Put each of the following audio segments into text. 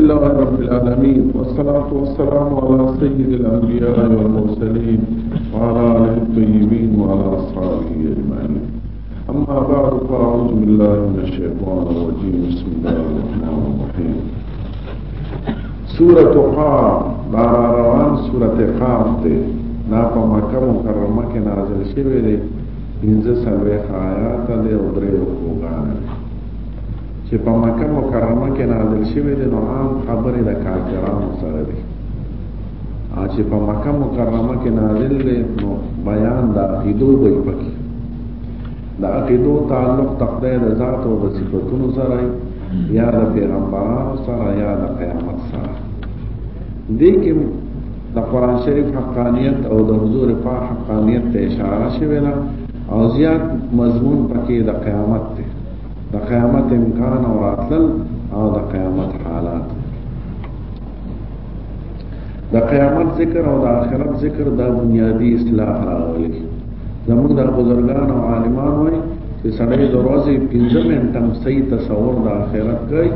الله رب العالمين والصلاة والسلام على سيد الأنبياء والمرسلين وعلى آله الطيبين وعلى أصحابه أجمعين أما بعد فأعوذ بالله من الشيطان الرجيم بسم الله الرحمن الرحيم سورة قاف بارا روان سورة قاف دي نا په مکه مکرمه کې نازل شوی دی پنځه څلوېښت آیاته دی او درې رکوګانې چې په مکه مکرمه کې نازل شوی دی نو عام خبرې د کافرانو سره دی او چې په مکه مکرمه کې نازل دی نو بیان د عقیدو دی پکې د عقیدو تعلق د خدای د ذات او د صفاتونو سره یا د پیغمبرانو سره یا د قیامت سره دې کې د قران شریف حقانیت او د حضور پاک حقانیت ته اشاره شوې ده او زیات مضمون پکې د قیامت دی د قیامت امکان او راتلل او د قیامت حالات د قیامت ذکر او د آخرت ذکر دا بنیادی اصلاح راولي زموږ د بزرګان او عالمان وای چې سړی د ورځې 15 منټم صحیح تصور د آخرت کوي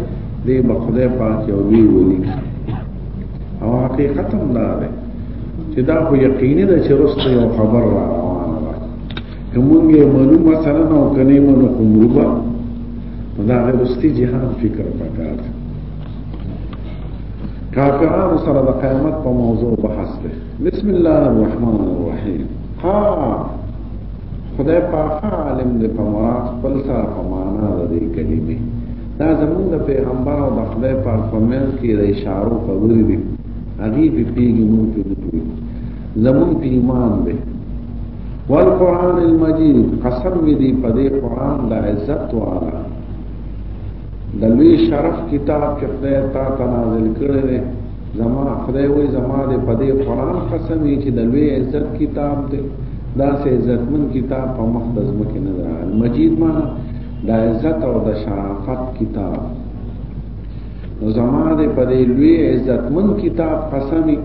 د بخدای پاک یو وی ولي او حقیقت هم دا ده چې دا خو یقیني ده چې رسته یو خبر راوړي کومنګ یې منو مثلا او کني منو کوم روبا دا غوستي جهان فکر پکار کافرانو سره د قیامت په موضوع بحث دی بسم الله الرحمن الرحیم ها خدای پاک عالم دې په مراد خپل سره په معنا د دې کلمې دا زمونږ د پیغمبر او د خدای پاک په منځ کې د اشارو خبرې دي هغه به پیږي مونږ ته نه پوي زمونږ په ایمان دی والقران المجید قسم می دی په دې قران د عزت والا د لوی شرف کتاب چې خدای تا ته نازل کړی دی زما خدای وې زما دې په دې قران قسم یې چې د لوی عزت کتاب دی دا سه عزتمن کتاب په مخ د ځمکې نه ده المجید معنی د عزت او د شرافت کتاب نو زما دې په دې لوی عزتمن کتاب قسم یې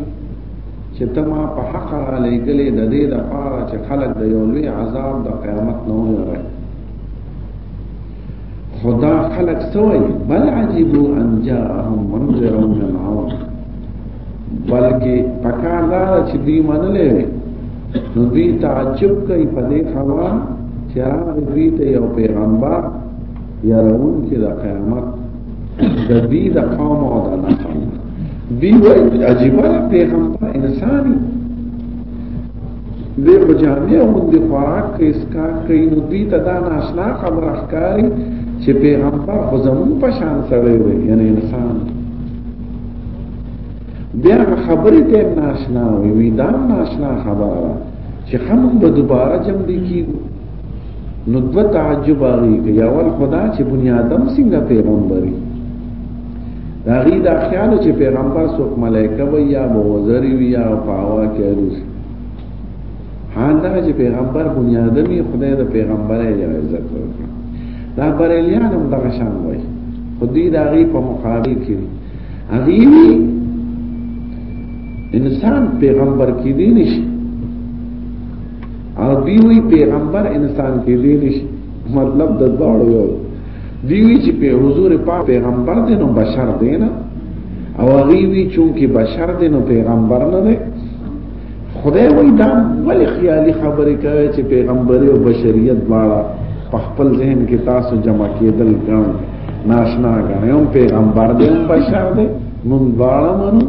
چې ته ما په حق را لېږلې د دې لپاره چې خلک د یو لوی عذاب د قیامت نه وژغوري خدا خلق سوی بل عجیبو ان جاءهم منذر من عون بلکې پکار دا چې دی منلې نو دی تعجب کوي په دې خبره چې هغه دوی ته یو پیغمبر یا رون کې د قیامت د دې د قوم او د نسل دی وای عجیب پیغمبر انساني دې په جامع باندې خوراک کې اسکا کوي نو دې ته دا ناشنا خبر ښکاری چې پیغمبر خو زمون په شان سره وي یعنی انسان بیا خبرې ته ناشنا وي دا ناشنا خبره چې خمون به دوباره جمع دي کیږي نو دو تعجب آغی که یاول خدا چې بنی آدم سنگا پیغمبری دا غی دا خیالو چې پیغمبر سوک ملائکه وی یا بوزری وی یا پاوا کیلو سی حال دا چې پیغمبر بنی آدمی خدای دا پیغمبر یا عزت ورکا دا بریلیان هم دا شان وی خودی دا غی پا مقابل کی اغیوی انسان پیغمبر کی دی نشی او دیوی پیغمبر انسان کې دی نشي مطلب د دوړو یو دیوی چې په حضور پاک پیغمبر دی نو بشر دی نه او غیوی چونکی بشر دی نو پیغمبر نه دی خدای وای دا ولی خیالي خبرې کوي چې پیغمبري او بشریت دواړه په خپل ذهن کې تاسو جمع کېدل ګڼ ناشنا ګڼم پیغمبر دې بشر دې مونږ دواړه منو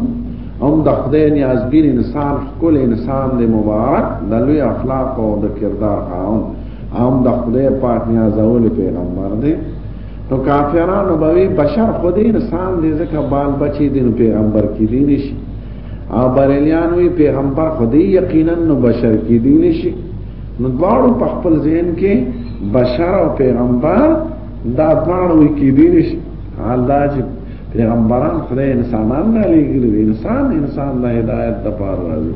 هم د خدای نیازبین انسان خپل انسان دی مبارک د لوی اخلاق او د کردار خاوند هم د خدای پاک نیازول پیغمبر دی نو کافرانو به بشر خود انسان دی ځکه بال بچی دی نو پیغمبر کې دی نشي او بریلیان وی پیغمبر خود یقینا نو بشر کې دی نشي نو دواړو په خپل ذهن کې بشر او پیغمبر دا دواړو کې دی نشي حال دا چې پیغمبران خدای انسانان نه لګیږي انسان انسان د هدایت د پاره راځي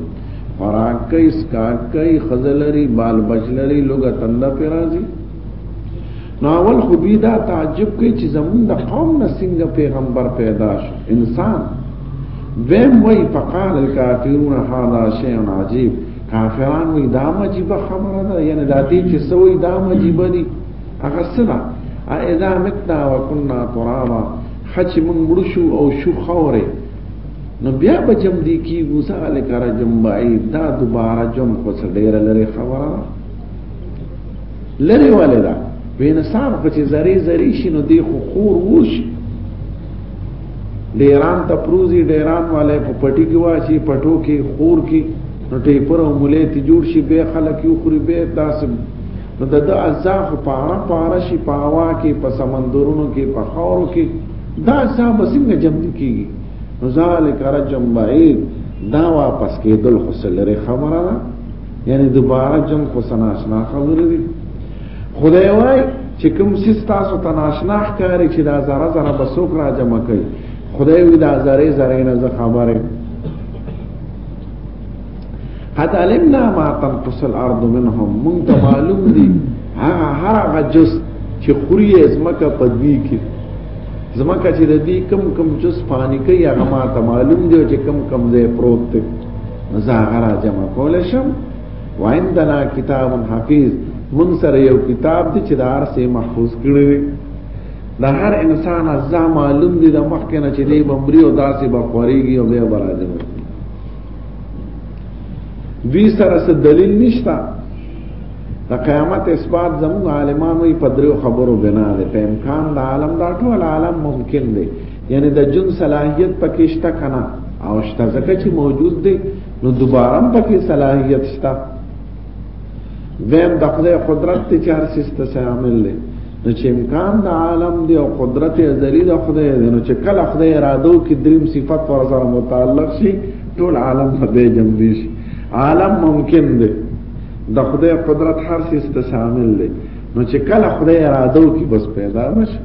خوراک کوي سکاک کوي خزلري بال بچلري لوګه تند پر راځي نو اول خو دوی دا تعجب کوي چې زمون د قوم نه څنګه پیغمبر پیدا شو انسان ویم وی فقال الكافرون هذا شيء عجيب کافران وی دا مجیب خبره ده یعنی دا دې چې سوې دا مجیب دي هغه سره اذا متنا وكنا ترابا خچ من مرشو او شو خوره نو بیا به جم دی کی غوسه علی کرا جم بای دا دوباره جم خو سره ډیر لري خبره لري ولدا وین سار خو چې زری زری شینو دی خو خور ووش ډیران ته پروزی ډیران والے په پټی کې واشي پټو کې خور کې نو ټیپر او مولې ته جوړ شي به خلک یو خوري به تاسو نو د د اجزا خو پاره پاره شي په هوا کې په سمندرونو کې په خاورو کې دا اجزا به څنګه جمع کیږي نو ذالک رجم بعید دا واپس کېدل خو سلره خبره ده یعنی دوباره جمع خو سناشنا خبره دي خدای وای چې کوم سیس تاسو تناشنا ښکاري چې دا زره زره بسوک را جمع کوي خدای وی دا زره زره نه خبره قد علمنا ما تنقص الارض منهم مونږ ته معلوم دي هغه هغه جز چې خوري زمکه په دوی کې زمکه چې د دې کم کم جز پانی کوي هغه ما ته معلوم دي چې کم کم ځای پروت دی زاغرا جمع کول شم وعندنا کتاب حفیظ مونږ سره یو کتاب دی چې د ارسه محفوظ کړی دی د هر انسان ازا معلوم دي د مخکنه چې دی بمبري او داسې بخوريږي او بیا برازي دوی سره څه دلیل نشته د قیامت اثبات زموږ عالمانو په دریو خبرو بنا ده په امکان د عالم دا ټول عالم ممکن دی یعنی د جن صلاحیت پکې شته کنه او شته ځکه چې موجود دی نو دوباره پکې صلاحیت شته دیم د خدای قدرت ته چار سیسته سه عامل دی نو چې امکان د عالم دی او قدرت ازلی د خدای دی نو چې کله خدای ارادو کې دریم صفت ور سره متعلق شي ټول عالم په دې جمع دي شي عالم ممکن دی د خدای قدرت هر څه استشامل دی نو چې کله خدای اراده وکي بس پیدا نشي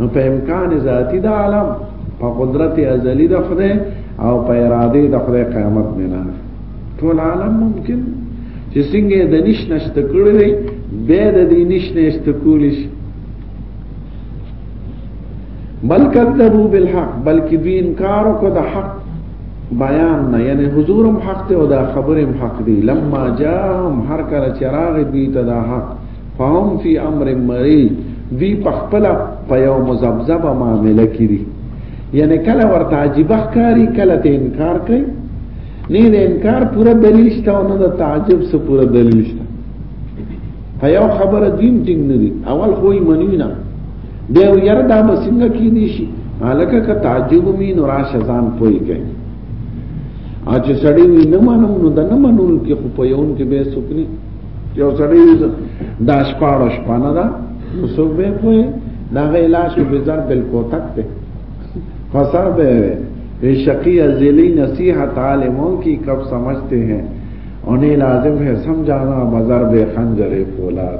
نو په امکان ذاتی د عالم په قدرت ازلی د خدای او په اراده د خدای قیامت نه نه ټول عالم ممکن چې څنګه د نش نشته کړی به د دې نش نشته کولی شي بل کذبوا بالحق بلکې دوی انکار وکړ د حق بیان نه یعنی حضورم حق ته او دا خبرم حق دی لما جاءهم هر کله چراغ دوی ته دا حق فهم فی امر مری دی په خپل په یو مزبذب معاملې کې دي یعنی کله ورته عجیب ښکاری کله ته انکار کوي نه نه انکار پورا دلیل شته او نه د تعجب څخه پورا دلیل شته په یو خبره دین ټینګ نه دي اول خو یې منی نه دی او یره دا مسنګ کې دي شي الکه که تعجب می نو را شزان پوي کوي اج سړی وینم نو د نه منول کې خو په یون کې به سکني یو سړی دا شپاړو شپانه دا څوک به کوی دا غیلاش به ځان بل کوتک ته فسر به وی شقی ازلی نصیحت عالموں کی کب سمجھتے ہیں انہیں لازم ہے سمجھانا بازار بے خنجر فولاد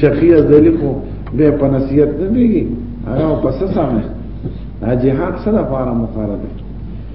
شقی ازلی کو بے په نصیحت نه دیږي هغه په څه سمه جهاد سره لپاره مقرره ده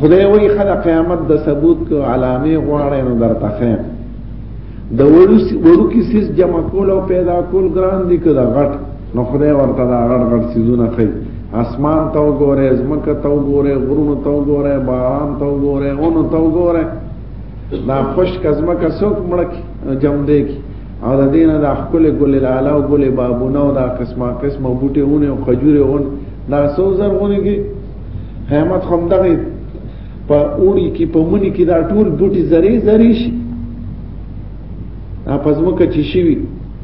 خدای وی خدا قیامت د ثبوت کو علامه غواړي نو درته خیم د ورو کی سیس جمع کول او پیدا کول ګران دي کدا غټ نو خدای ورته دا غټ غټ سیزونه کوي اسمان ته وګوره زمکه ته وګوره غرونو ته وګوره باران ته وګوره اونو ته وګوره دا خوش کزمه کا څوک مړک جام دی کی او د دینه د خپل ګل لاله او ګل بابونه او دا قسمه قسمه بوټي ونه او خجوره ونه دا سوزر ونه کی قیامت هم دغه په اوړي کې په منی کې دا ټول بوټي زری زری شي پزمکه چې شي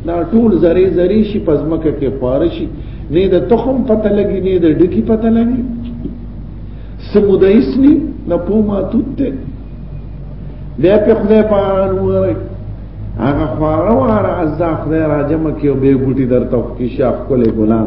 دا ټول زری زری شي پزمکه کې خوار شي نه د تخم پته لګي نه د ډکی پته لګي سموده اسنی نه پوما توته بیا په خدای پان وره هغه خواره واره از دا خدای راجمه کې او به بوټي درته کې شاخ کولې ګلان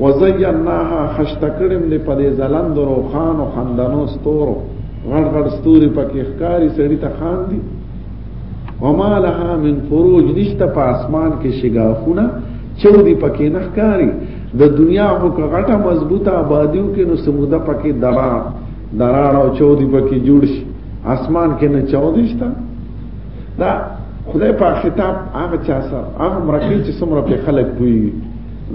وزیناها خشته کړم دې په دې ځلند روخانو خندانو ستورو غړ غړ ستوري پکې ښکاری سړی ته خان دي وما لها من فروج نشته په اسمان کې شګافونه چودي پکې نه ښکاری د دنیا هو کغټه مضبوطه آبادیو کې نو سموده پکې درا دراړ او چودي پکې جوړ شي اسمان کې نه چودي شته دا خدای په خطاب هغه چا سره هغه مرکه چې څومره په خلک پوي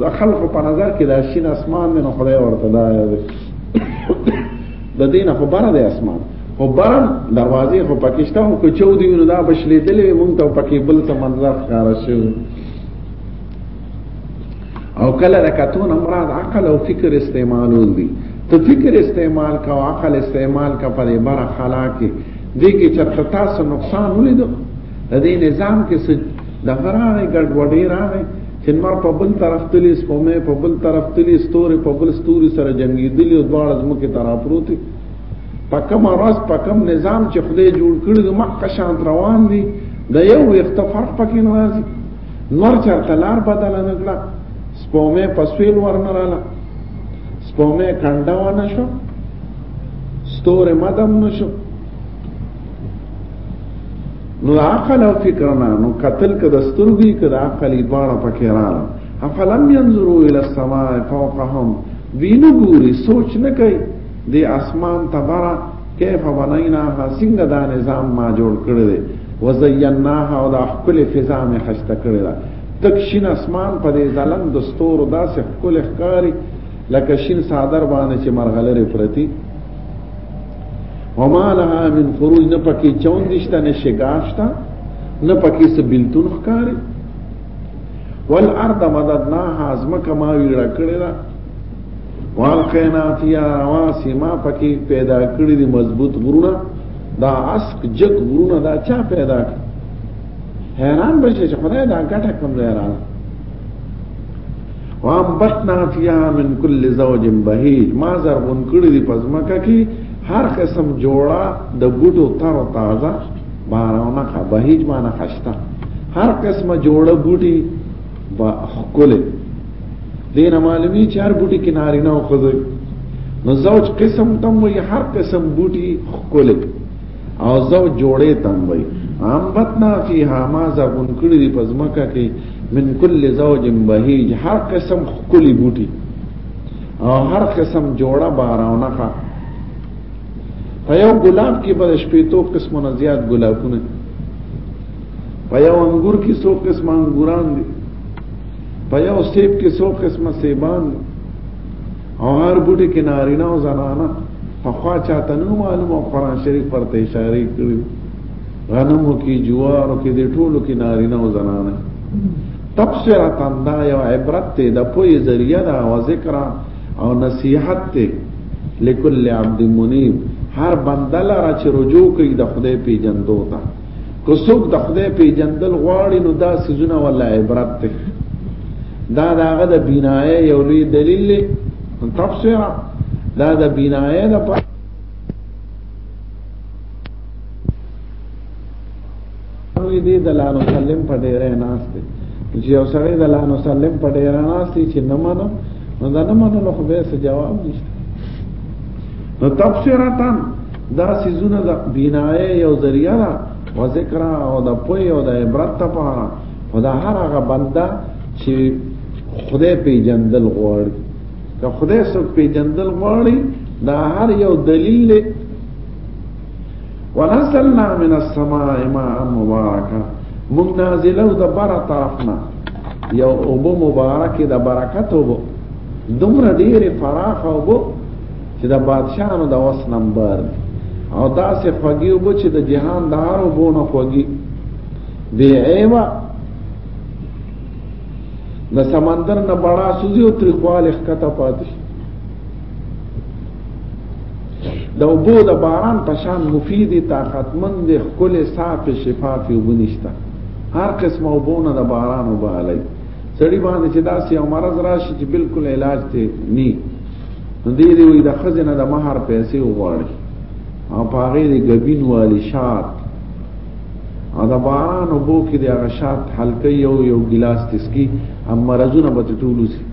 د خلکو په نظر کې دا شین اسمان دی نو خدای ورته دا د دین خو بره دی اسمان خو بره دروازې خو پکشته هم کو چو دی نو دا بشلې دلې مونږ ته پکې بل څه منظر ښکار شو او کله د کتون مراد عقل او فکر استعمالول دي ته فکر استعمال کا او عقل استعمال کا پر بره خلا کې دې کې چرته تاسو نقصان ولیدو د دې نظام کې څه د غراغه ګډوډي راغی سینما په بل طرف تلې سپومې په بل طرف تلې ستوري په بل ستوري سره جنگیدلې او دواړه زمکه تر افروتي پکم راز پکم نظام چې خدای جوړ کړی د مخ شان روان دي د یو وخت فرق پکې نه راځي نور چرته لار بدل نه کړه سپومې پسویل ورنه رااله سپومې کنده ونه شو ستوره مدم نشو نو عقل او فکر نه نو قتل کده سترګي کده عقل باړه پکې رااله افلم ينظروا الى السماء فوقهم دینو ګوري سوچ نه کوي د اسمان تبرا کیف بنیناها څنګه دا نظام ما جوړ کړی دی وزیناها او دا خپل فضا می خسته کړی ده تک شین اسمان په دې ځلن د ستورو داسې خپل ښکاری لکه شین صادر باندې چې مرغلره پرتی وما لها من فروج نه پکې چون دشته نه شګاشتا نه پکې سبلتون ښکاری والارض مددناها ازمکه ما ویړه کړی دا والقینا فیها رواسي ما پکې پیدا کړی دي مضبوط غرونه دا اسک جګ غرونه دا چا پیدا کړ حیران بشي چې خدای دا ګټه کوم ځای راغله وانبتنا فيها من كل زوج بهيج ما زرغون کړی دی پزماکه کې هر قسم جوړه د ګډو تر تازه بارونه کا بهيج معنی خشتا هر قسمه جوړه ګډي با خپل دینه معلومی چې هر ګډي کې نارینه او خزه نو زوج قسم تم وي هر قسم ګډي خپل او زو جوړې تنبي انبتنا فيها ما زغون کړی دی پزماکه کې من کل زوج بهیج هر قسم خولي بوټي او هر قسم جوړه بارونه ښه په یو ګلاب کې په شپېتو قسمو نه زیات ګلابونه په یو انګور کې څو قسمه انګوران دي په یو سیب کې څو قسمه سیبان دي او هر بوټي کې نارینه او زنانه په خوا چاته نو معلومه قرآن شریف پر ته اشاره کړی غنمو کې جوارو کې د ټولو کې نارینه او زنانه تبصره دا یو عبرت ته د پوی ذریعہ دا او ذکر او نصیحت ته لکل عبد منیب هر بنده لاره چې رجوع کوي د خدای پیجن دوته که څوک د خدای پیجندل غواړي نو دا سيزونه ولا عبرت ده دا داغه د بنایې یو لوی دلیل دی تفسیر دا د بنایې د په وی دی د لانو سلم په ډیره ناس دی چې یو سره د لانو سلم په ډیره ناس دی چې نه منو نو دا نه منو خو به څه جواب نشته نو تفسیرتان دا سيزونه د بنای یو ذریعہ ده او ذکر او د پوی او د عبرت لپاره خدا هر هغه بنده چې خدای پیجندل غواړي که خدای څوک پیجندل غواړي دا هر یو دلیل دی ونزلنا من السماء ماء مبارکا موږ نازلو د بره طرفنا یو اوبو مبارک د برکت اوبو دومره ډیره فراخ اوبو چې د بادشاهانو د وس نمبر دی او داسې خوږی وبو چې د جهان د هر وبونه خوږی بی عیبه د سمندر نه بڑا سوزي او تریخوال ښکته پاتې شي د وبو د باران په شان مفید طاقتمن د خپل صاف شفاف وبنشتا هر قسمه وبونه د باران وبالي سړي باندې چې داسې او مرض راشي چې بالکل علاج ته ني نو دې دې وي د خزنه د مہر پیسې وغواړي او پاغې دې غبین والی شات او د باران وبو کې د هغه شات حلقې یو یو ګلاس تسکی هم مرزونه به ټولو سي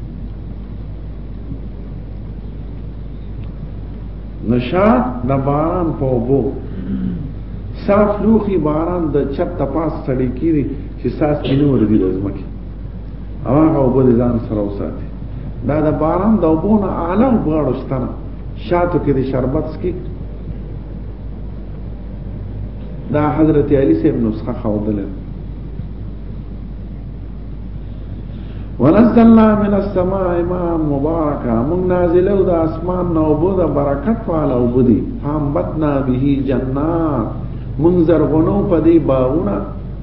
نشاد د باران په وبو صاف لوخي باران د چت تپاس سړی کیږي چې ساس کینو ور دي لازمه او هغه وبو د ځان سره وساتي دا د باران د وبونه اعلی وبغړو ستنه شاتو کې د شربت سکي دا حضرت علی صاحب نسخه خودل ونزلنا من السماء ماء مباركا من نازل او د اسمان نو بو د برکت والا وبدي فامبتنا به جنات منذر غنو پدی باغونه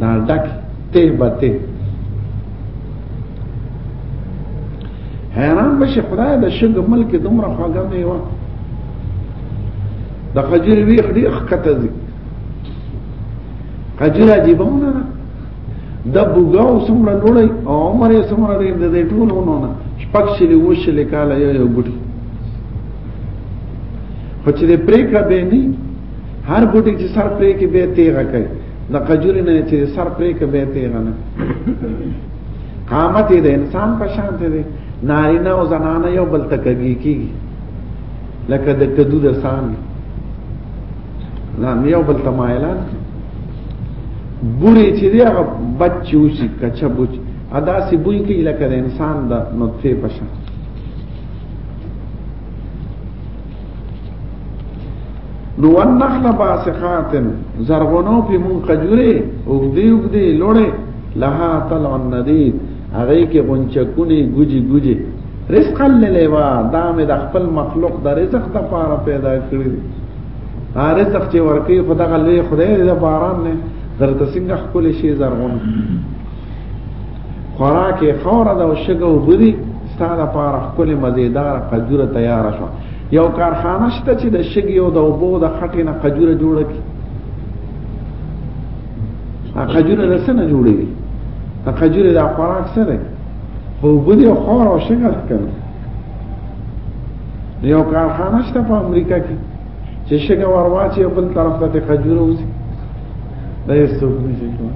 دا ډک ته به ته حیران بشي خدای د شګ ملک دومره خوږه میوه د خجر ویخ ډیر خکته دي خجر عجیبه ونه ده د بوګاو څومره لوړی او عمر یې څومره دی د دې ټول ونه نه شپږ شلې وشلې کاله یو یو ګډي خو چې د پریکړه به نه هر بوټي چې سر پرې کې به تیغه کوي د قجوري نه چې سر پرې کې به تیغه نه قامت د انسان په شان دی نارینه او زنانه یو بل تکګی کیږي لکه د کدو د سان نام یو بل تمایلان بوري چې دی هغه بچو شي کچا بوچ ادا سی بوی کی لکه د انسان د نطفه په شان نو والنخل باسقات زرغونو په مون قجوره او دې او دې لوړې لها طلع الندید هغه کې غنچکونه ګوجي ګوجي رزق للیوا دا مې د خپل مخلوق د رزق د پاره پیدا کړی دا رزق چې ورکی خدای غلې خدای د باران نه درته څنګه خپل شي زرغون خوراک یې خوره ده او شګه اوبه دي ستا لپاره ښکلې مزېداره قجوره تیاره شوه یو کارخانه شته چې د شګې او د اوبو د خټې نه قجوره جوړه کړي قجوره د څه نه جوړې دي د قجوره د خوراک څه دی خو اوبه دي او خوره او شګه ښکلې یو کارخانه شته په امریکا کې چې شګه ورواچي بل طرف ته خجوره وسی دا یې څوک نشي کوي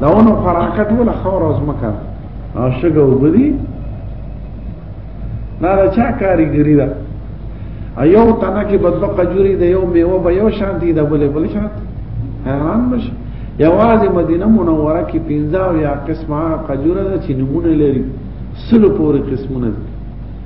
دا ونه فراکت ولا خور از مکه او شګه وبدي دا دا چا کاریګری ده ایو تنه کې بدبه قجوري د یو میوه به یو شان دي د بل بل شان حیران بشي یوازې مدینه منوره کې 15 یا قسمه قجوره چې نمونه لري سلو پورې قسمونه دي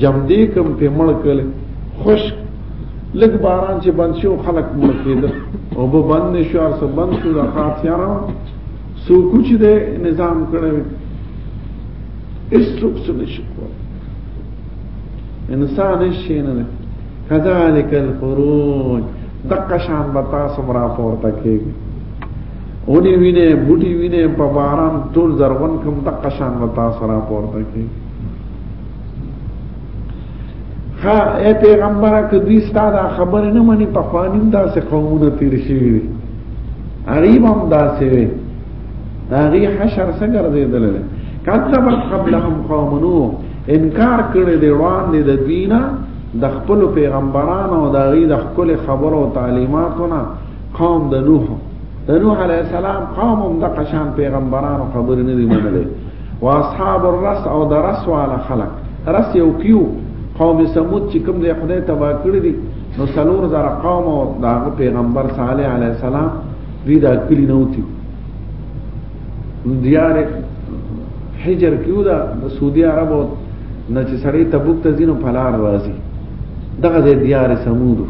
جمدی کم په مړ کله خوش لګ باران چې بند شو خلک مړ کېدل او به بند نشو ارسه بند شو د خاطیانو سو کوچ دې نظام کړو اس څوک څه نشي کول انسان شي نه ده كذلك الخروج دقه شان به تاسو را پورته کېږي اونی وینه بوټي وینه په باران ټول زرغون کوم دقه شان به تاسو را پورته کېږي ها اے پیغمبره که دوی ستا دا خبر نه مني په خوانیم داسې قومونه تیر شوي دي غریب هم داسې وي دا غي حشر څه ګرځېدل کذبت قبلهم قوم نوح انکار کړی دی وړاندې د دینه د خپل پیغمبرانو او د غي د خپل خبرو او تعلیماتونه قوم د نوح د نوح علی السلام قوم هم د قشان پیغمبرانو خبرې نه دی منلې واصحاب الرس او د رس والا خلق رس یو کیو قوم سمود چې کوم دی خدای تبا کړی دی نو سلور زر قوم او د پیغمبر صالح علی السلام دی دا کلی نه وتی دیار حجر کیو دا د سعودي عربو نه چې سړی تبوک ته ځینو پلار راځي دغه دیار سمود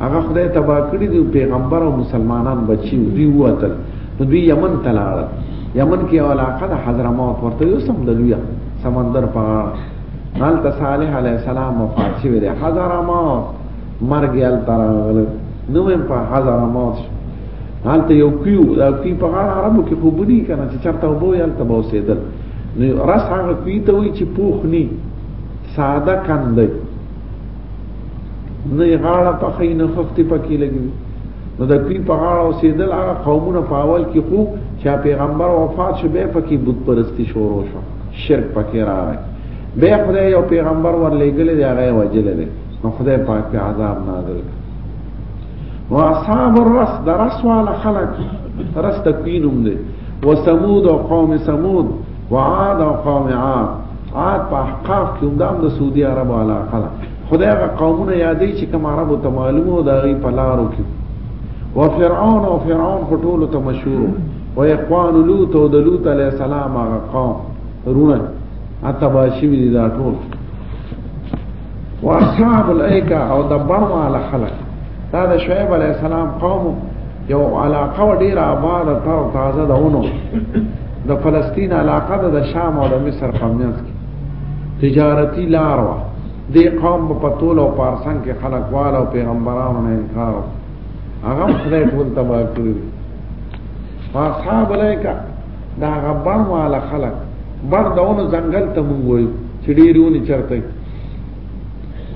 هغه خدای تبا کړی دی پیغمبر او مسلمانان بچی دی وتل نو دوی یمن ته لاړل یمن کې یو علاقه د حضرموت ورته یو سم د لوی سمندر په غاړه هلته صالح علی السلام وفات شوی دی حضرموت مرګ یې هلته راغلی نو هم په حضرموت شو هلته یو کیو دا کی په غاړه عربو کې خوب نه کنه چې چرته وبو یلته به اوسېدل نو راس هغه کی ته وی چې پوخ نی ساده کندې نه غاړه په خې نه خفتي پکې لګي نو د دوی په غاړه اوسېدل هغه قومونه په اول کې خو چې پیغمبر وفات شو به پکې بت پرستی شروع شو شرک پکې راغی به خدای یو پیغمبر ورلېګل دی هغه وجل دی نو خدای پاک په عذاب نازل واصحاب الرس درس والا خلق رس تکوینم دی وثمود او قوم ثمود وعاد او قوم عاد عاد په احقاف کې هم د سعودي عربو علاقه ده خدای هغه قومونه یادې چې کوم عربو ته معلومه او د غي په لارو کې و فرعون او فرعون په ټولو ته مشهور و اقوان لوط او د لوط علی السلام هغه قوم رونه اتباشي دي دا ټول واصحاب الایکا او د برما له خلق دا د شعیب علی السلام قوم یو علاقه ډیر آباد تر تازه دهونو د فلسطین علاقه د شام او د مصر په منځ کې تجارتی لار وا د قوم په پتول او پارسن کې خلق وال او پیغمبرانو نه انکار هغه خدای ټول تباہ کړی واصحاب الایکا دا غبر والا خلک بر دونو ځنګل ته مونږ وایو چې ډیرونی چرته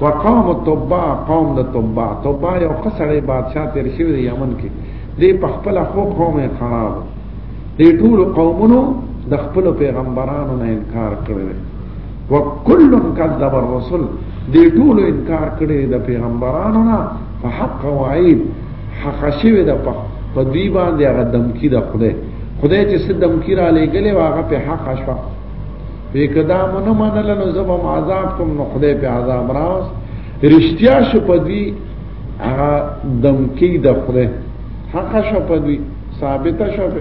وقام الطبا قوم د طبا طبا یو خسړې بادشاہ تیر شوی دی یمن کې دی په خپل خو قومه خراب دی ټول قومونو د خپل پیغمبرانو نه انکار کړی وکل کذب الرسل دی ټول انکار کړی د پیغمبرانو نه فحق وعید حق شوی د په په دوی باندې هغه دمکی د خدای خدای چې څه دمکی را لېګلې واغه په حق شو په کدام نه منل نو زبم عذاب کوم نو خدای په عذاب راوس رښتیا شو په دوی هغه دمکی د خدای حق شو په دوی ثابت شو په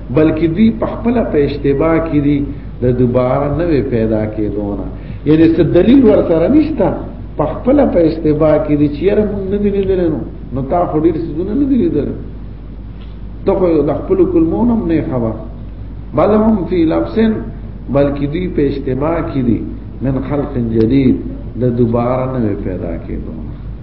بلکې دوی په خپل په اشتباه کې دي د دوباره نوې پیدا کېدونه یعنی څه دلیل ورسره نشته په خپل په اشتباه کې دي چې یره مونږ نه دي لیدل نو نو تا خو ډیر څه نه دي لیدل ته خو د خپل کلمونم نه خبر بل هم فی لبسن بلکې دوی په اشتباه کې دي من خلق جدید د دوباره نوې پیدا کېدونه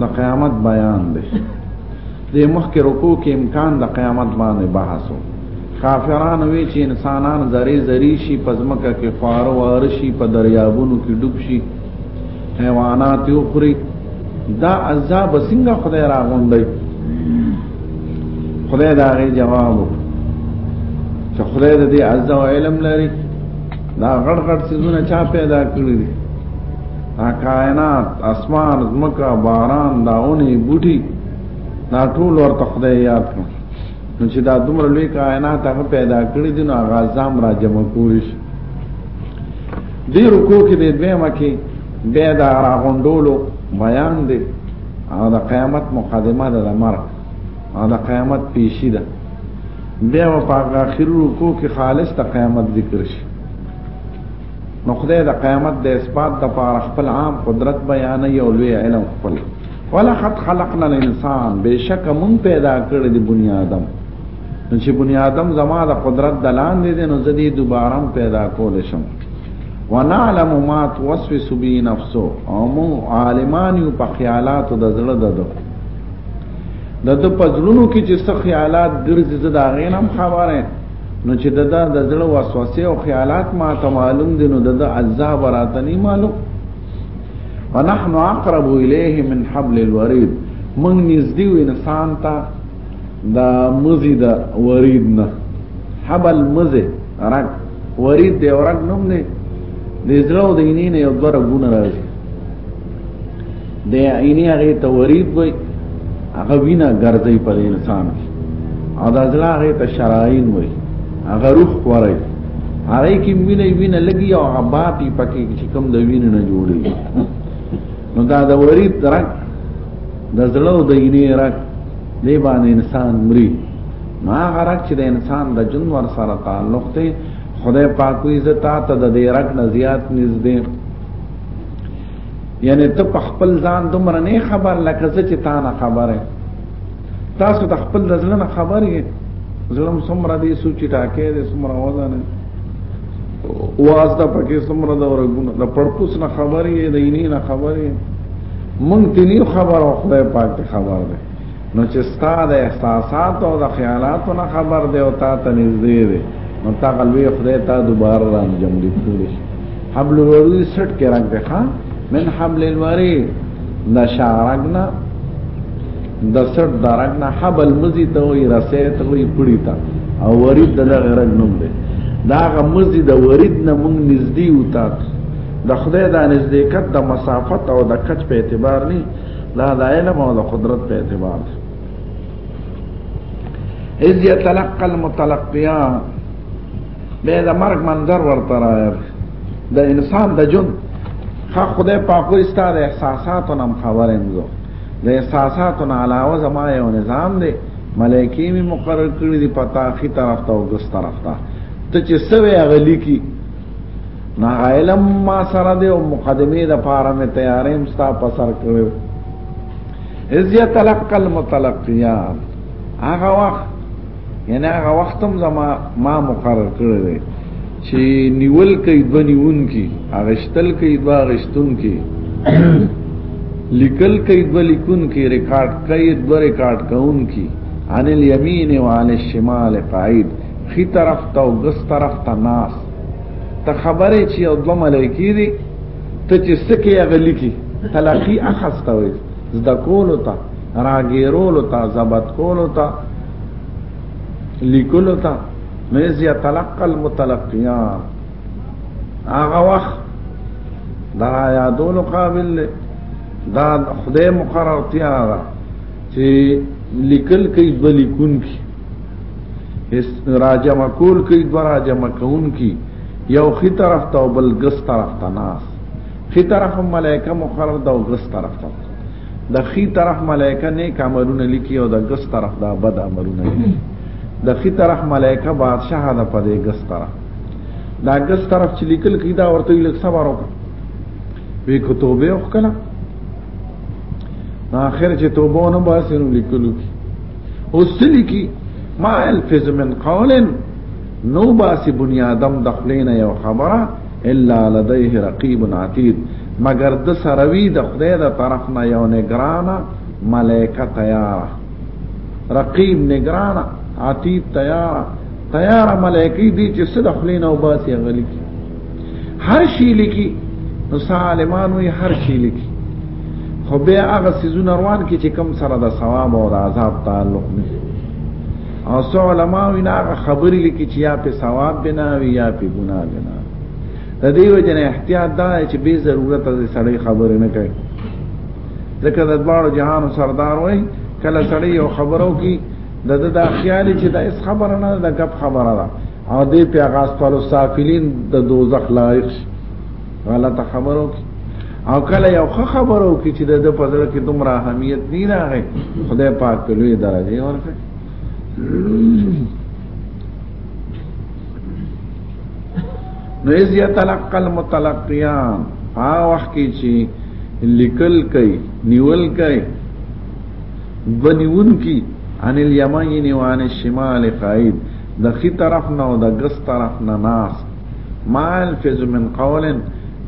د قیامت بیان دی د مخکې رکوع کې امکان د قیامت باندې بحث وو کافرانو وی چې انسانان زری زری شي پزمکه کې خوار وار شي په دریابونو کې ډوب شي حیوانات یو خوري دا عذاب څنګه خدای راغونډي خدای دا غي جواب چې خدای دې عذاب علم لري دا غړ غړ سيزونه چا پیدا کړی دي کائنات اسمان زمکا باران داونی بوټي دا ټول ورته خدای یاد کړ نو چې دا دومره لوی کائنات هغه پیدا کړی دي نو هغه ځام را جمع کولی شي دې رکو کې دې دویمه کې بیا دا راغونډولو بیان دی او د قیامت مقدمه ده د مرګ او د قیامت پیشي ده بیا په اخر رکو کې خالص د قیامت ذکر شي نو خدای د قیامت د اثبات د پاره خپل عام قدرت بیان یو لوی علم خپل ولقد خلقنا الانسان بشک مون پیدا کړ دی بنی آدم نو چې بنی آدم زما د قدرت د لاندې دی نو زدي دوباره پیدا کول شم ونعلم ما توسوس به نفسه او مو عالمان یو په خیالاتو د زړه ددو د د پزړونو کې چې څه خیالات ګرځي زه دا غینم خبره نو چې د د زړه وسوسه او خیالات ما ته معلوم دي نو د د عذاب راتنی معلوم ونحن اقرب الیه من حبل الورید من نږدې انسان ته د مزي د ورید نه حبل مزه رګ ورید دی ورګ نوم نه د زړه د عینې نه یو دوه رګونه راځي د عیني هغه تورید وای هغه وینا ګرځي په انسان کې او د ازلا هغه ته شراین وای هغه روح خورای هغه کې ویني وینه لګي او هغه باقي پکې چې کوم د وینې نه جوړي نو دا د ورید درک د زړه د عیني رک دی باندې انسان مري ما غرق چې د انسان د جن ور سره تعلق دی خدای پاک عزت ته د دې رک نه زیات نږدې یعنی ته په خپل ځان دومره نه خبر لکه زه چې تا نه خبره تاسو د خپل ځل نه خبرې ظلم سمره دې سوچ ټاکې دې سمره وزن واز د پکې سمره د ورګونه د پړپوس نه خبرې دې نه نه خبرې مونږ تنی خبر او خدای پاک ته خبر ده نو چې ستاد احساسات او د خیالاتو نه خبر دی او تا ته نږدې دی نو تا قلبي خدای ته دوباره رانجم دي ټول شي حبل الورید سټ کې رنگ دی ښا من حبل الورید د شارګنا د سټ د رنگنا حبل مزي ته وي رسې ته وي پړی ته او ورید د دغه رنگ نوم دی دا غ مزي د ورید نه مونږ نږدې وتا د خدای د نزدېکت د مسافت او د کچ په اعتبار نه دا د علم او د قدرت په اعتبار دی اذ يتلقى المتلقيان به د مرګ منظر ورته راغی د انسان د جون خا خدای پاکو استاد احساساتو نم خبرم زه د احساساتو نه علاوه زما یو نظام دی ملائکی می مقرر کړی دی پتا خي طرف ته او ګس طرف ته ته چې سوي غلی کی نا علم ما سره دی او مقدمه د پاره می تیارې مستا په سر کړو از یتلقل متلقیان هغه وخت یعنی هغه وخت هم زما ما مقرر کړی دی چې نیول کوي دوه نیونکي اغشتل کوي دوه اغشتونکي لیکل کوي دوه لیکونکي ریکارډ کوي دوه ریکارډ کوونکي عن الیمین و عن الشمال قاعد خی طرف ته او ګس طرف ته ناس ته خبرې چې او دوه ملایکی دي ته چې سکه غلیکی تلقی اخستوي زدا کولو ته راګیرولو تا ضبط کولو تا لیکلو تا نیز یتلقى المتلقیان هغه وخت دا یادولو قابل دی دا خدای مقرر تیار ده چې لیکل کوي د لیکون کی راجم کول کوي د راجم کون کی یو خي طرف ته او بل ګس طرف ته ناس خي طرف ملائکه مقرر ده او ګس طرف ته د خي طرف ملائکه نیک عملونه لیکي او د ګس طرف دا بد عملونه لیکي د خي طرف ملائکه بادشاہ ده په دې ګس طرف دا ګس طرف چې لیکل کی دا ورته لک صبر وکړه وی کو توبه وکړه اخر چې توبه نه باسي نو لیکلو کی اوس لیکي ما الفز من قول نو باسي بنیادم دخلین یو خبره الا لديه رقيب عتيد مگر د سروي د خدای د طرف نه یو نگرانه ملائکه تیاره رقیب نگرانه عتید تیاره تیاره ملائکه دي چې صد خلینه او باسي غلي هر شي لکی نو سالمان وي هر شي لکی خو به هغه سيزونه روان کې چې کم سره د ثواب او د عذاب تعلق نه او سو علماء وینا خبرې لیکي چې یا په ثواب بناوي یا په ګناه بنا د دې وجنه احتیاط دا چې به ضرورت د سړی خبرې نه کوي ځکه د دوړو جهان سردار وای کله سړی یو خبرو کی د د دا خیال چې دا اس خبره نه ده غب خبره ده او دې پیغاز پر سافلین د دوزخ لایق شي غلطه خبره وکړي او کله یو ښه خبره وکړي چې د په زړه کې دومره اهمیت نه راغی خدای پاک په لوی درجه ورکړي نو از یتلقى المتلقیان هغه وخت کې چې لیکل کوي نیول کوي بنیون کی عن الیمین وعن الشمال قائد د خي طرف نه او د ګس طرف نه ناس ما الفظ من قول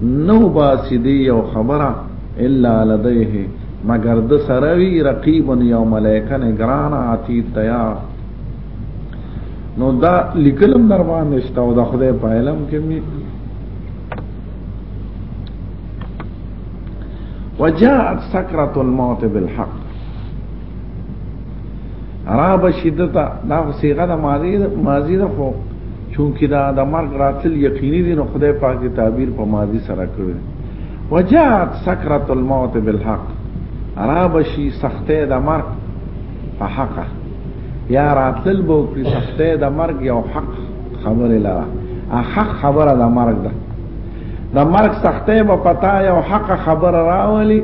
نو باسی دی یو خبره الا لدیه مگر د سروی رقیب یو ملائکه نگران عتید تیا نو دا لیکلم در باندې شته او د خدای په علم کې می وجاءت سکرۃ الموت بالحق را بشدتا دا صيغه د ماضي ماضي ده خو چونکه دا د مرګ راتلل یقیني دي نو خدای پاک دې تعبیر په ماضي سره کړی دی وجاءت سکرت الموت بالحق را بشي سختې د مرګ په حق یا راتلل به وکړي سختې د مرګ یو حق خبره لره حق خبره د مرګ ده د مرګ سختې به پتا یو حق خبره راولي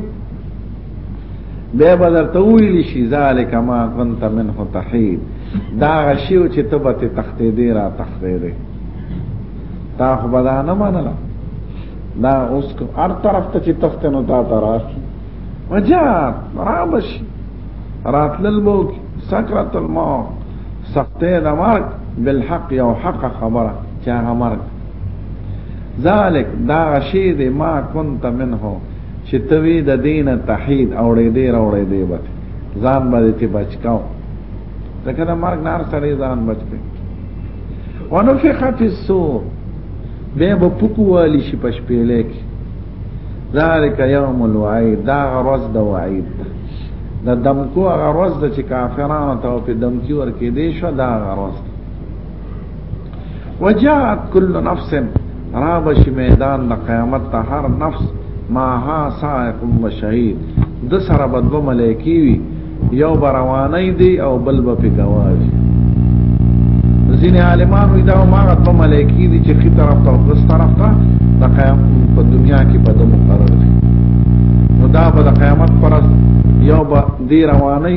به بدر ته ویل شي ذالک ما كنت منه تحید دا غشیو چې ته به تختې دې را تختې دې تا خو به دا نه منله دا اوس هر طرف ته چې تختې نو تا ته راشي وجا را بشي راتلل بو سکرت الموت سختې د مرګ بالحق یو حق خبره چې هغه مرګ ذالک دا غشی دې ما كنت منه چې ته وی د دین تحید اوړې دې راوړې دې به ځان باندې ته بچکاو ځکه د مرګ نار سره ځان بچ کړي ونفخ فی الصور به په پکوالی شي پښپېلې کې ذالک یوم الوعید دا غرض د وعید د دمکو غرض د چې کافرانو ته په دمکی ورکې دې شو دا غرض وجاءت كل نفس رابش میدان د قیامت ته هر نفس ما ها سائق و شهید د سره بدو ملائکی وی یو بروانی دی او بل به پګواوی ځین عالمان وی دا ما غو ملائکی دی چې کی طرف ته بس طرف ته د قیامت په دنیا کې په دمو قرار دی نو دا به د قیامت پر یو به دی رواني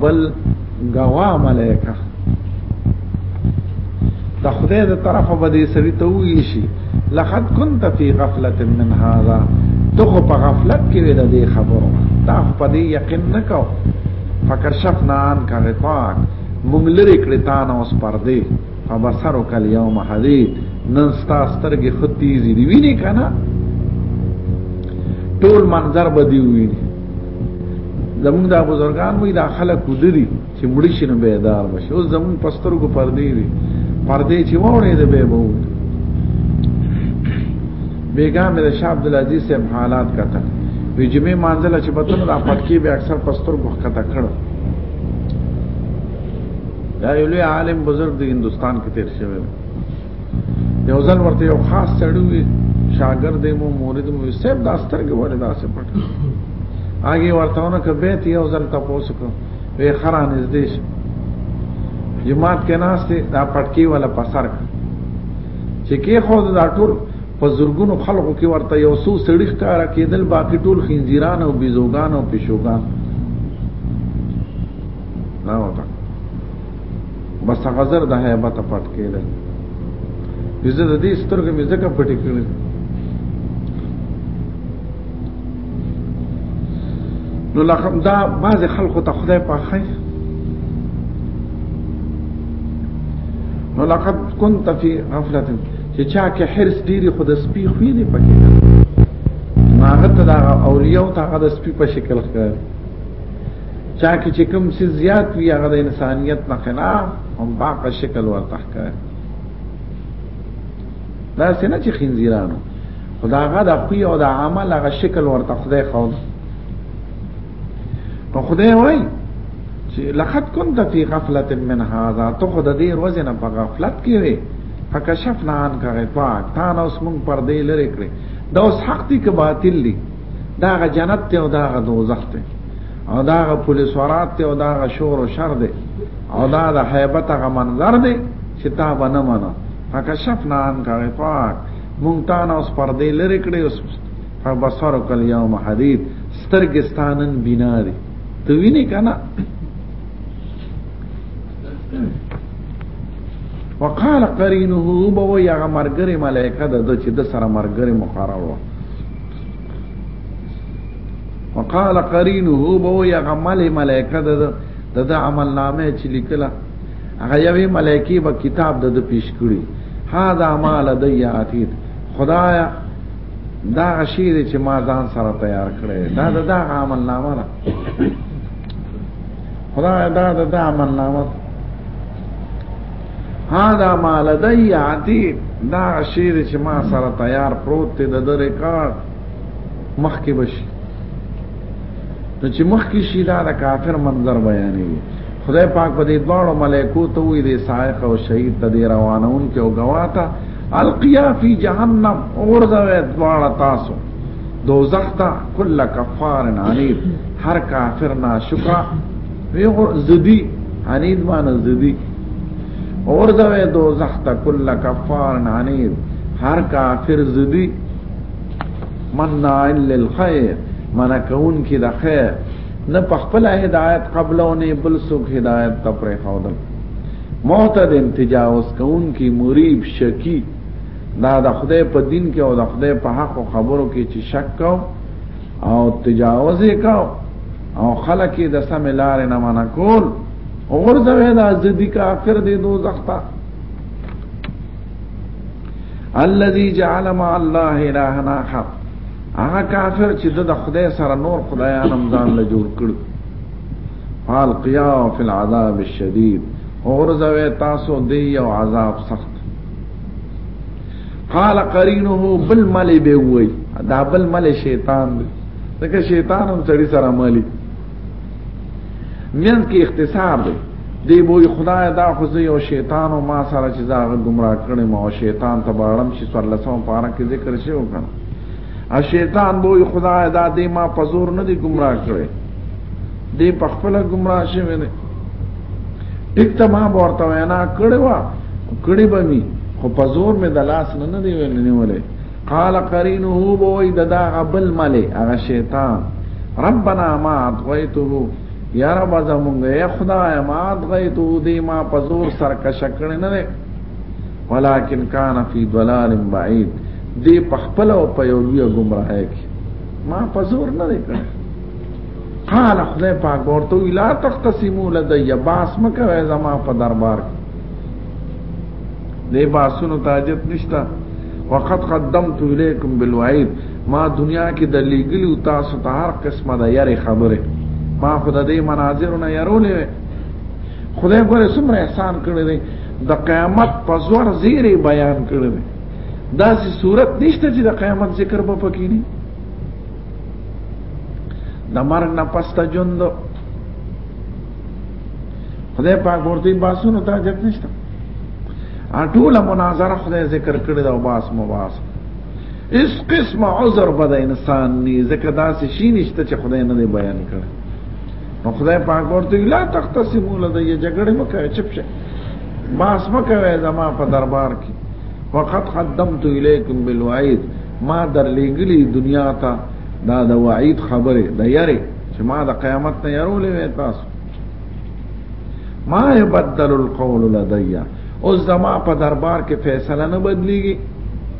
بل غوا ملائکه د خدای د طرفه به دې سړی ته وی شي لقد كنت في غفله من هذا دغه په غفلت کې وې د دې خبرو دا په دې یقین نکاو فکشفنا عن کغطاک مونږ لري کړی تا نه اوس پر دې فبصرو کل یوم حدید نن ستا سترګې خو تیزې دی ویني کنه ټول منظر به دی ویني زمونږ دا بزرګان وي دا خلک ودري چې مړ شي نه بیدار بشي اوس زمونږ پسترګو پردې دي پردې چې وونه دې به وو بیګا مې د شاه عبد العزيز سم حالات کتل وی جمعې مانځل چې بتل را پټکی به اکثر پسترګو خطا کړ دا یو لوی عالم بزرګ د هندستان کې تیر شوی یو ځل ورته یو خاص سړی وي شاګرد مو مورید مو سیب د استرګې ولې داسې پټ هغه ورته ونه کبه ته یو ځل تاسو کو وی خران نږدې شي جماعت کې ناشته دا پټکی ولا پسر چې کې خو دا ټول په زورګونو خلکو کې ورته یو څو سړی ښکارا کېدل باقی ټول خنزیران او بيزوګان او پښوګان نه وتا بس غزر د هیبت پټ کېده زه د دې سترګې مې ځکه پټې کړې نو لکه دا بعض خلکو ته خدای پاخی نو لقد كنت في غفله چې چا کې حرس ډيري خود سپي خوې نه پکې ما غته دا اولیاء ته غد سپي په شکل ښکاري چا کې چې کوم څه زیات وي هغه د انسانيت نه خلاف هم باقه شکل ورته ښکاري دا څنګه چې خنزیرانو خدا هغه د خوې او د عمل هغه شکل ورته خدای خو نو خدای وای چې لقد كنت في غفله من هذا ته خو د دې ورځې نه په غفلت کې وې فکشفنا عنك غطاءك تا نو اوس مونږ پر دې لری کړې دا اوس حق دي که باطل دي دا غ جنت ته او دا غ دوزخ ته او دا غ پولیس ورات ته او دا غ شور او شر دی او دا د حیبت غ منظر دی چې تا به نه منه فکشفنا عنك غطاءك مونږ تا نه اوس پردې لرې کړې اوس فبصرك اليوم حديد سترګې ستانن بنا دي ته وینې کنه وقال قرينه بو يا مرګره ملائکه د چې د سره مرګره مقرره وقال قرينه بو يا غمل ملائکه د د عمل نامه چې لیکله هغه یوې ملائکی به کتاب د پیش کړی هاذا ما لدی عتید خدایا دا غشی دی چې ما ځان سره تیار کړی دا د دا عمل نامه ده خدای دا د عمل نامه هذا ما لدي عتيد دا شیر چې ما سره تیار پروت دی د ریکارډ مخکې بشي نو چې مخکې شي دا د کافر منظر بیانې خدای پاک په دې دواړو ملائکو ته وی دي سائق او شهید ته دی روانون کې او غواته القیا فی جهنم اور دا دواړه تاسو دوزخ ته کل کفار عنید هر کافر ناشکر وی زدی عنید معنی زدی اور دوی دوزخ تا کل کفار نانیر هر کافر زدی منائن للخیر منا کون کی دا خیر نه پخپل هدایت قبلونه بل سوک هدایت تا پر خودل معتد انتجاوز کون کی مریب شکی دا د خدای په دین کې او د خدای په حق او خبرو کې چې شک کو او تجاوز کو او خلک د سم لارې نه منع کول اور زوی دا زدی کافر دی دوزخ تا الذي جعل مع الله الهنا خر هغه کافر چې د خدای سره نور خدایان هم ځان له جوړ کړ حال قیا فی العذاب الشدید اور زوی تاسو دی او عذاب سخت قال قرینه بل مل به وای دا بل مل شیطان دی ځکه شیطان هم سړی سره مالی منځ کې اختصار دی دی وای خدای دا خو زه یو شیطان او ما سره چې زاغه گمراه کړم او شیطان تباړم چې سر لسم پارا کې ذکر شي وکړ ا شیطان وای خدای دا دې ما پزور نه دی گمراه کړی دې په خپل گمراه شوی نه ټیک ته ما ورته وینا کړو کړي به می خو پزور مې د لاس نه نه دی ویل نیولې قال قرینه بوئی ددا غبل ملے اغا شیطان ربنا ما اتغیته یا رب زمونگا یا خدای ما اتغیته دی ما پزور سرکش کړی نه ولیکن کان فی ضلال بعید دی پخپل او په یو لوی گمراه کی ما پزور نه کړی قال خدای پاک ورته لا تختصموا لدی باس مکه زما په دربار کې دې باسونو تاجت نشتا وقد قدمت الیکم بالوعید ما دنیا کې د لیګلو تاسو ته هر قسمه د یاري خبره ما خدای دې مناظرونه يرولې خدای ګوره څومره احسان کړی دی د قیامت په زور زیری بیان کړی دی دا سي صورت نشته چې د قیامت ذکر به پکې نه د مرګ نه پسته ژوند خدای پاک ورته باسونو ته حاجت نشته ټول مناظره خدای ذکر کړی دا باس مباس اس قسم عذر بد انسان ني ځکه دا څه شي نشته چې خدای نه بیان کړي نو خدای پاک ورته لا تختصمو لدی جګړه مکه چپ شه باس مکه زما په دربار کې وقد قدمت الیکم بالوعید ما در لګلی دنیا ته دا د وعید خبره د یری چې ما د قیامت نه يرولې وې تاسو ما يبدل القول لدي اوس زما په دربار کې فیصله نه بدليږي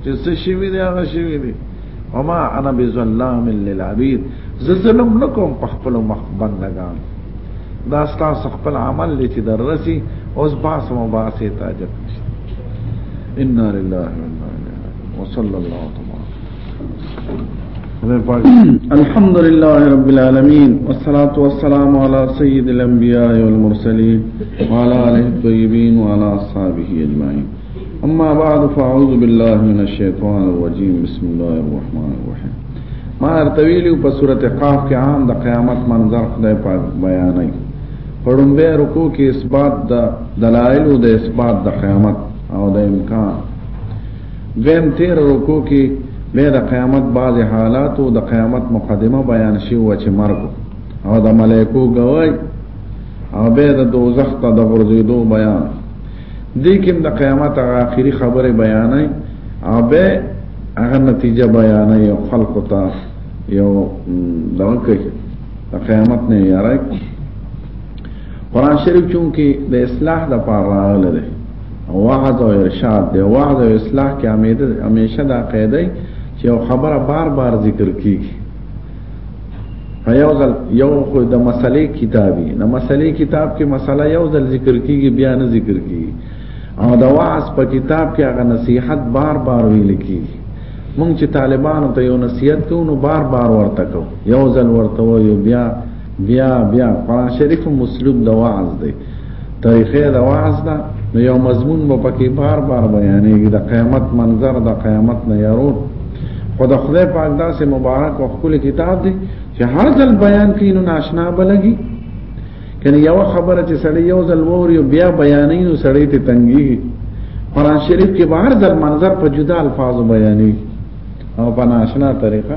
چې څه شي وي هغه شي وي وما انا بظلام للعبيد زه ظلم نکوم په خپل مخ بندگان دا ستاسو خپل عمل لچې درسي اوس باس مو باسه تاجت نشته ان لله وصلى الله وسلم الحمد لله رب العالمين والصلاة والسلام على سيد الأنبياء والمرسلين وعلى آله الطيبين وعلى أصحابه أجمعين أما بعد فأعوذ بالله من الشيطان الرجيم بسم الله الرحمن الرحيم ما ارتویلی په سورته قاف کې عام د قیامت منظر خدای پاک بیانوي پړم به رکو کې اثبات د دلایل او د اثبات د قیامت او د امکان دویم، تېره رکوع کې بیا د قیامت بعضې حالات او د قیامت مقدمه بیان شوې وه چې مرګ او د ملایکو ګواهي او بیا د دوزخ ته د غورځېدو بیان دې کې د قیامت هغه آخري خبرې بیانوي او بیا هغه نتیجه بیانوي او خلکو ته یو دغه کوي د قیامت نه یاره قران شریف چونکی د اصلاح د پاره راغلی دی وعظ او ارشاد دی وعظ او اصلاح کې امیده همیشه دا قاعده چې یو خبره بار بار ذکر کیږي یو ځل یو خو د مسلې کتابي د مسلې کتاب کې مسله یو ځل ذکر کیږي بیا نه ذکر کیږي او د وعظ په کتاب کې هغه نصيحت بار بار ویل کیږي مونږ چې طالبانو ته یو نصيحت کوو نو بار بار ورته کوو یو ځل ورته وایو بیا بیا بیا قرآن شریف مسلوب د وعظ دی طریقې د وعظ ده نو یو مضمون به پکې بار بار بیانېږي د قیامت منظر د قیامت نه یارور خو د خدای پاک داسې مبارک او خپل کتاب دی چې هر ځل بیان کوي نو ناشنا بلګي کنه یو خبره چې سړی یو ځل ووري او بیا بیانې نو سړی ته تنګي قرآن شریف کې بهر ځل منظر په جدا الفاظو بیانې او په ناشنا طریقه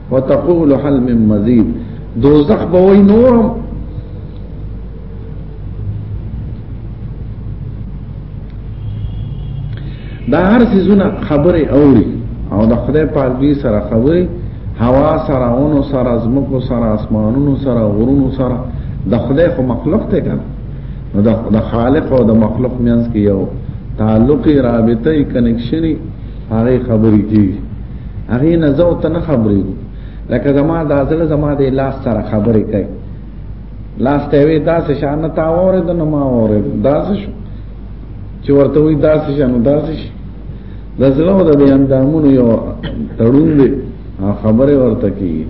وتقول حل من مزید دوزخ به وای نورم دا هر سيزونه خبره اوري او د خدای پاک دی سره خبره هوا سره اونو سره زمکو سره اسمانونو سره غرونو سره د خدای خو مخلوق ته کنه نو د خالق او د مخلوق مینس کې یو تعلقي رابطه کنکشني هغه خبرې کیږي هغه نه زو ته نه خبرې لکه زما د ازل زما د لاس سره خبرې کوي لاس ته وی داسې شان نه تا وره د نه ما وره داسې شو چې ورته وی داسې شان داسې شي د زړه د دې اندامونو یو تړون دی خبرې ورته کوي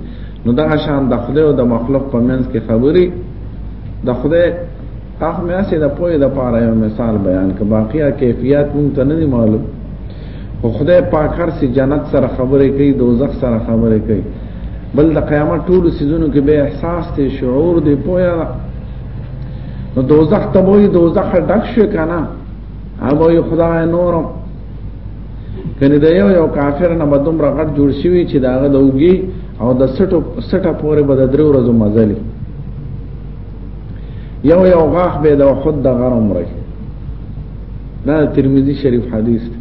نو دا شان د خدای او د مخلوق په منځ کې خبرې د خدای اخ مې اسې د پوهې د پاره یو مثال بیان که باقیا کیفیت مونږ ته نه دی معلوم خو خدای پاک هر سي جنت سره خبرې کوي دوزخ سره خبرې کوي بل د قیامت ټول سيزونو کې به احساس ته شعور دی پوهه ده نو دوزخ ته وای دوزخ ډک شو کنه هغه یو خدای نور کنه دا یو یو کافر نه بدوم رغټ جوړ شوی چې داغه دوږي او د سټو سټه پورې بد درو ورځو مزلي یو یو غاخ به د خود د غر عمره دا ترمذی شریف حدیث دی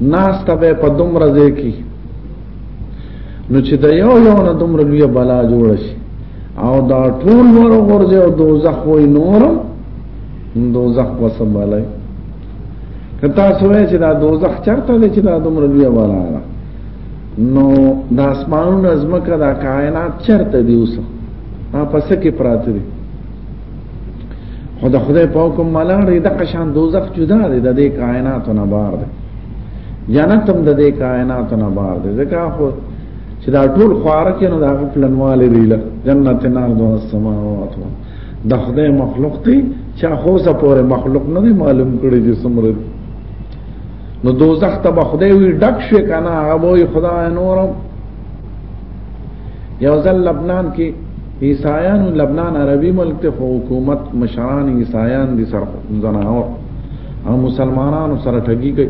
ناس ته به په دومره ځای کې نو چې د یو یو نه دومره لوی بلا جوړ شي او دا ټول نور ورځي او دوزخ وای نور دوزخ وسمبلای کته سوې چې دا دوزخ چرته دی چې دا دومره لوی بلا ده نو د اسمانونو ازمکه دا کائنات چرته دی اوس ما پس کې پراته دي خو د خدای په حکم ملاره د قشان دوزخ جدا دی د دې کائنات نه بار دی جنت هم د دې کائنات نه بار دی ځکه خو چې دا ټول خواره کې نو دا پلنواله دی له جنت نه د سماوات د خدای مخلوق دی چې خو سپوره مخلوق نه معلوم کړی چې سمره نو دوزخ ته به خدای وی ډک شي کنه هغه وی خدای نورم یو ځل لبنان کې عیسایان لبنان عربي ملک ته حکومت مشران عیسایان دي سر زناور او مسلمانانو سره ټګي کوي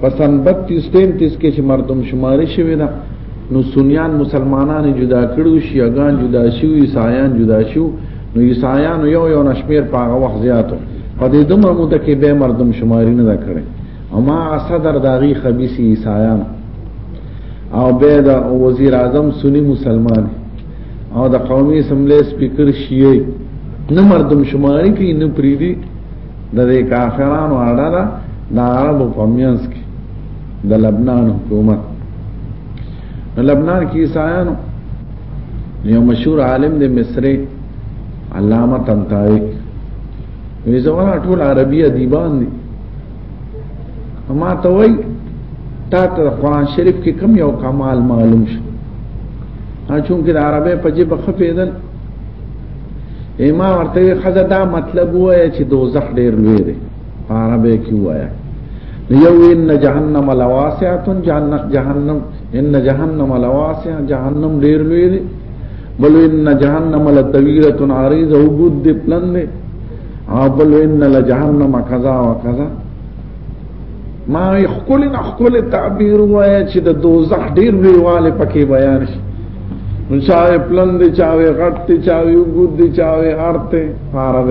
پسند 32 33 کې چې مردم شماري شوی دا نو سنیان مسلمانان جدا کړو شیعاګان جدا شو عیسایان جدا شو نو عیسایانو یو یو نشمیر په هغه وخت زیاتو په دې دومره موده کې به مردم شماري نه دا کړي اما صدر داغي خبيسي عیسایان او به د وزیر اعظم سنی مسلمان او د قومي اسمبلی سپیکر شیعي نه مردم شماري کې نه پریدي د دې کافرانو اړه ده د عربو په میانس کې د لبنان حکومت نو لبنان کې عیسایانو یو مشهور عالم دی مصری علامه طنطاوی وی زما ټول عربي ادیبان دي ما ته وای تا ته قرآن شریف کې کم یو کمال معلوم شو چون کې د عربی په جيب خپېدل ایما ورته خزه دا مطلب وای چې دوزخ ډیر لوی دی عربی کی وایا یو ان جهنم لواسعه جهنم ان جهنم لواسعه جهنم ډیر لوی دی بل ان جهنم لطویله عریضه وجود دی پلن دی او بل ان لجهنم کذا وکذا ما خپل نه خپل تعبیر وای چې د دوزخ ډیر ویواله پکې بیان شي نو چاوي پلن دي چاوي غټ دي چاوي وګد دي چاوي ارته فارغ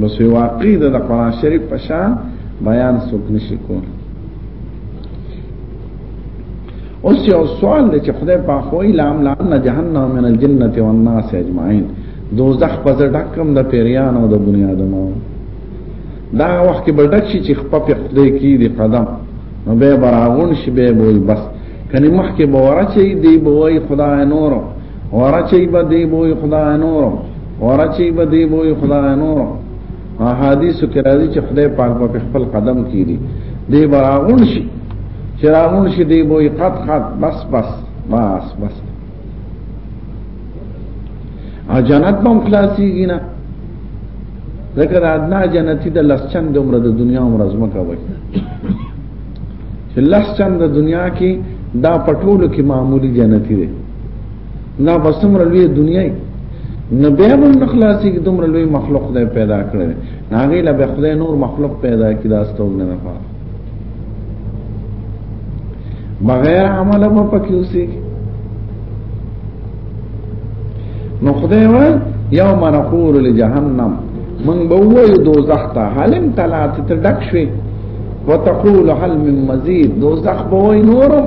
نو سي واقعي د قرآن شریف په شان بیان څوک نشي کول اوس یو سوال دی چې خدای په خوې لام لام نه جهنم من الجنه والناس اجمعين دوزخ په ځډکم د پیریان او د بنی آدمو دا وخت کې بلډک شي چې خپل په خدای کې دی قدم نو به براغون شي به وای بس کني مخ کې بوره چې دی بوای خدای نور ورچې به دی بوای خدای نور ورچی به دی بوې خدای نور احادیث کې راځي چې خدای پاک په خپل قدم کې دی دی براغون شي چې راغون شي دی بوې قط قط بس بس بس بس ا جنت بم خلاصيږي نه ذکر ادنا جنتی د لسچن د عمر د دنیا عمر ازمه کوي چې لسچن د دنیا کې دا پټولو کې معمولی جنتی دی لا بسمر لوی دنیا نه به هم نخلاصي کې دومره لوی مخلوق دی پیدا کړی هغه لا به خدای نور مخلوق پیدا کړي دا ستوګ نه نه پاره بغیر عمل په پکې اوسې نو خدای وای یوم نقول لجهنم من بووی دوزخ تا حلم تلات تردک شوی وتقول حل من مزید دوزخ بووی نورم